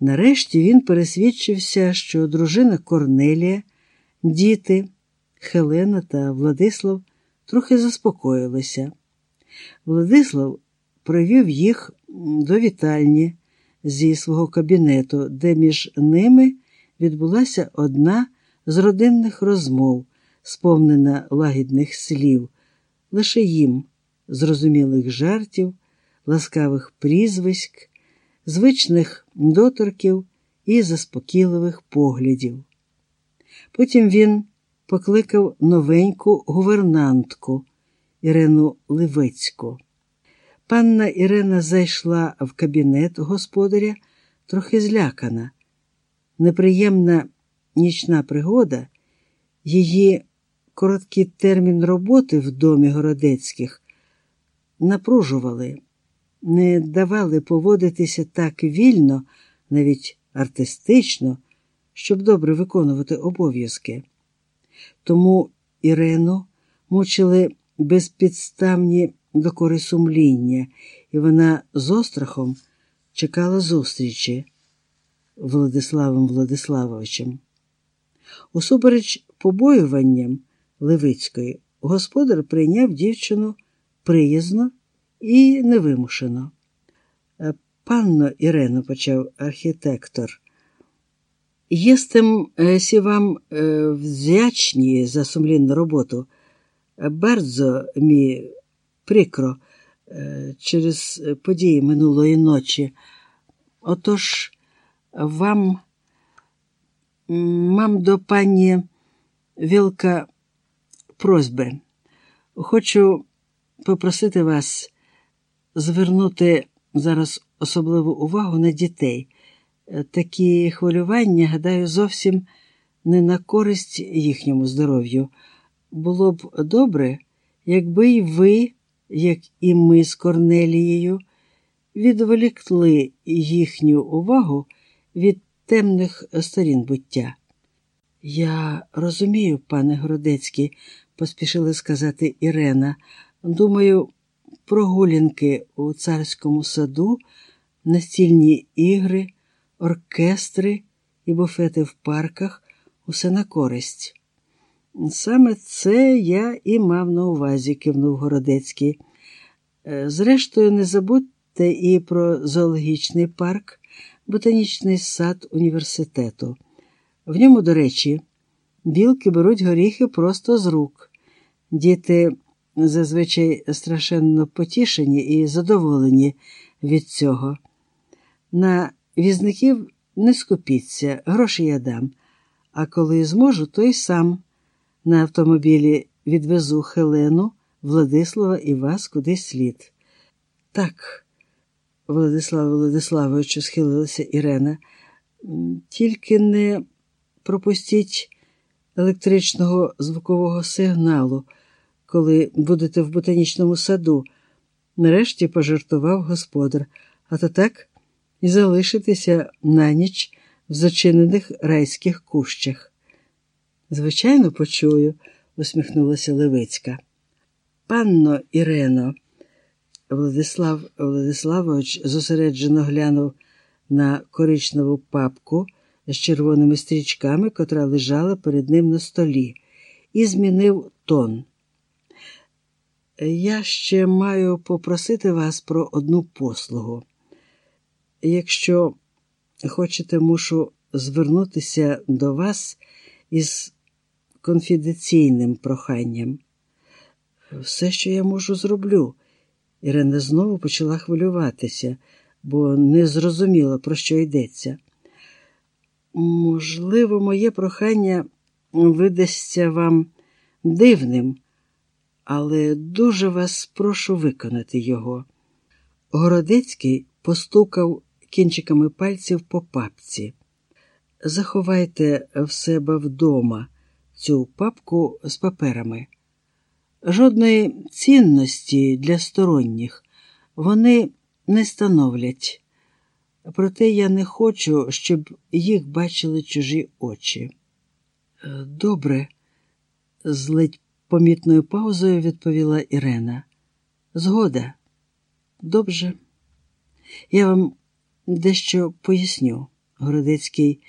Нарешті він пересвідчився, що дружина Корнелія, діти Хелена та Владислав трохи заспокоїлися. Владислав провів їх до вітальні зі свого кабінету, де між ними відбулася одна з родинних розмов, сповнена лагідних слів, лише їм зрозумілих жартів, ласкавих прізвиськ, звичних доторків і заспокійливих поглядів. Потім він покликав новеньку гувернантку Ірину Ливецьку. Панна Ірина зайшла в кабінет господаря трохи злякана. Неприємна нічна пригода, її короткий термін роботи в домі Городецьких напружували, не давали поводитися так вільно, навіть артистично, щоб добре виконувати обов'язки. Тому Ірину мучили безпідставні докори сумління, і вона з острахом чекала зустрічі Владиславом Владиславовичем. Усупереч побоюванням Левицької, господар прийняв дівчину приязно і невимушено. Панно Ірено, почав архітектор. Єстем сі вам вдячні за сумлінну роботу. Бардзо мі прикро через події минулої ночі. Отож, вам, мам до пані Вілка просьби. Хочу попросити вас звернути зараз особливу увагу на дітей. Такі хвилювання, гадаю, зовсім не на користь їхньому здоров'ю. Було б добре, якби й ви, як і ми з Корнелією, відволікли їхню увагу від темних сторін буття. Я розумію, пане Городецький, поспішила сказати Ірена. Думаю, прогулянки у царському саду, настільні ігри, оркестри і буфети в парках усе на користь. Саме це я і мав на увазі, кивнув Городецький. Зрештою, не забудьте і про зоологічний парк, ботанічний сад університету. В ньому, до речі, білки беруть горіхи просто з рук. Діти зазвичай страшенно потішені і задоволені від цього. На візників не скупіться, гроші я дам, а коли зможу, то й сам на автомобілі відвезу Хелену, Владислава і вас куди слід. Так, Владислава Владиславовичу, схилилася Ірена, тільки не пропустіть електричного звукового сигналу, коли будете в ботанічному саду. Нарешті пожартував господар, а то так і залишитися на ніч в зачинених райських кущах. Звичайно, почую, усміхнулася Левицька. Панно Ірено, Владислав Владиславович зосереджено глянув на коричневу папку з червоними стрічками, котра лежала перед ним на столі, і змінив тон. Я ще маю попросити вас про одну послугу. Якщо хочете, мушу звернутися до вас із конфіденційним проханням. Все, що я можу, зроблю. Ірина знову почала хвилюватися, бо не зрозуміла, про що йдеться. Можливо, моє прохання видасться вам дивним, але дуже вас прошу виконати його. Городецький постукав кінчиками пальців по папці. Заховайте в себе вдома цю папку з паперами. Жодної цінності для сторонніх вони не становлять. Проте я не хочу, щоб їх бачили чужі очі. Добре, з ледь помітною паузою відповіла Ірена. Згода. Добре, я вам дещо поясню. Городецький